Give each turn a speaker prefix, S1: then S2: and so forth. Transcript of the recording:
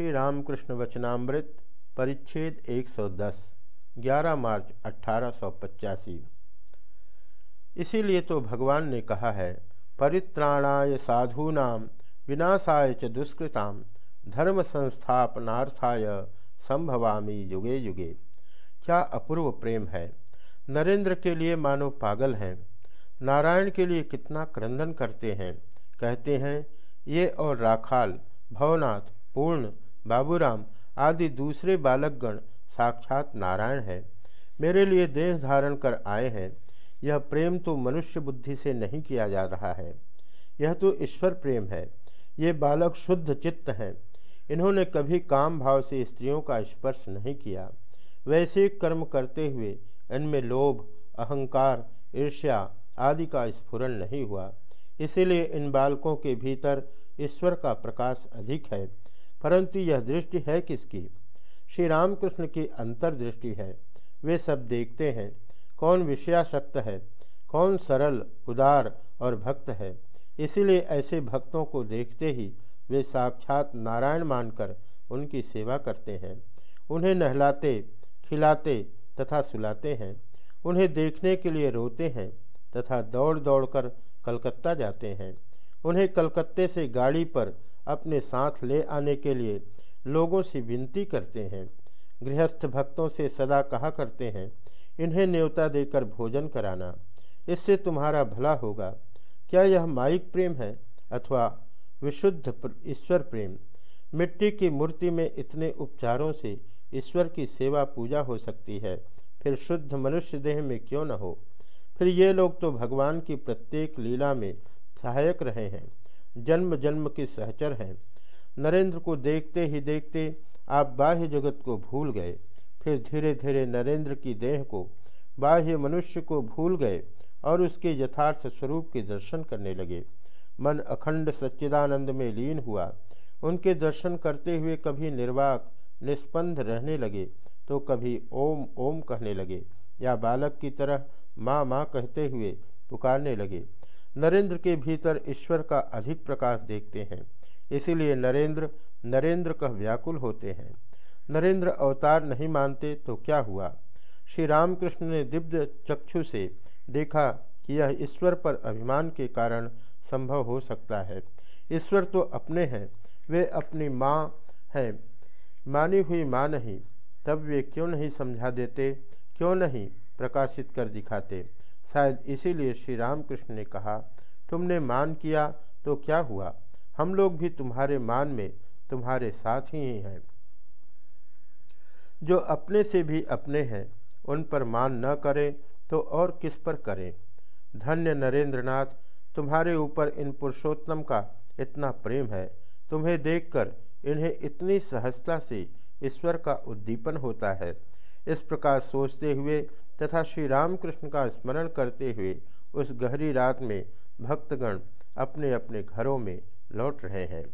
S1: श्री रामकृष्ण वचनामृत, परिच्छेद 110 11 मार्च अठारह सौ पचासी। इसीलिए तो भगवान ने कहा है, परित्राणाय साधूना, विनाशाय च दुष्कृताम धर्म संस्थापनार्थाय संभवामी युगे युगे। क्या अपूर्व प्रेम है। नरेंद्र के लिए मानो पागल हैं। नारायण के लिए कितना क्रंदन करते हैं। कहते हैं, ये और राखाल, भवनाथ, पूर्ण बाबूराम आदि दूसरे बालकगण साक्षात नारायण है। मेरे लिए देह धारण कर आए हैं। यह प्रेम तो मनुष्य बुद्धि से नहीं किया जा रहा है। यह तो ईश्वर प्रेम है। ये बालक शुद्ध चित्त हैं। इन्होंने कभी काम भाव से स्त्रियों का स्पर्श नहीं किया। वैसे कर्म करते हुए इनमें लोभ, अहंकार, ईर्ष्या आदि का स्फुरन नहीं हुआ। इसीलिए इन बालकों के भीतर ईश्वर का प्रकाश अधिक है। परंतु यह दृष्टि है किसकी? श्री रामकृष्ण की अंतर्दृष्टि है। वे सब देखते हैं। कौन विषयाशक्त है? कौन सरल, उदार और भक्त है? इसीलिए ऐसे भक्तों को देखते ही वे साक्षात नारायण मानकर उनकी सेवा करते हैं। उन्हें नहलाते, खिलाते तथा सुलाते हैं। उन्हें देखने के लिए रोते हैं तथा दौड़ दौड़ कर कलकत्ता जाते हैं। उन्हें कलकत्ते से गाड़ी पर अपने साथ ले आने के लिए लोगों से विनती करते हैं। गृहस्थ भक्तों से सदा कहा करते हैं, इन्हें न्योता देकर भोजन कराना। इससे तुम्हारा भला होगा। क्या यह माइक प्रेम है अथवा विशुद्ध ईश्वर प्रेम? मिट्टी की मूर्ति में इतने उपचारों से ईश्वर की सेवा पूजा हो सकती है। फिर शुद्ध मनुष्य देह में क्यों न हो? फिर ये लोग तो भगवान की प्रत्येक लीला में सहायक रहे हैं। जन्म जन्म के सहचर हैं। नरेंद्र को देखते ही देखते आप बाह्य जगत को भूल गए। फिर धीरे धीरे नरेंद्र की देह को, बाह्य मनुष्य को भूल गए और उसके यथार्थ स्वरूप के दर्शन करने लगे। मन अखंड सच्चिदानंद में लीन हुआ। उनके दर्शन करते हुए कभी निर्वाक, निष्पन्द रहने लगे तो कभी ओम ओम कहने लगे या बालक की तरह माँ माँ कहते हुए पुकारने लगे। नरेंद्र के भीतर ईश्वर का अधिक प्रकाश देखते हैं। इसीलिए नरेंद्र नरेंद्र कह व्याकुल होते हैं। नरेंद्र अवतार नहीं मानते तो क्या हुआ? श्री रामकृष्ण ने दिव्य चक्षु से देखा कि यह ईश्वर पर अभिमान के कारण संभव हो सकता है। ईश्वर तो अपने हैं, वे अपनी माँ हैं। मानी हुई माँ नहीं, तब वे क्यों नहीं समझा देते, क्यों नहीं प्रकाशित कर दिखाते? शायद इसीलिए श्री रामकृष्ण ने कहा, तुमने मान किया तो क्या हुआ? हम लोग भी तुम्हारे मान में तुम्हारे साथ ही हैं। जो अपने से भी अपने हैं, उन पर मान न करें तो और किस पर करें? धन्य नरेंद्रनाथ, तुम्हारे ऊपर इन पुरुषोत्तम का इतना प्रेम है। तुम्हें देखकर इन्हें इतनी सहजता से ईश्वर का उद्दीपन होता है। इस प्रकार सोचते हुए तथा श्री रामकृष्ण का स्मरण करते हुए उस गहरी रात में भक्तगण अपने अपने घरों में लौट रहे हैं।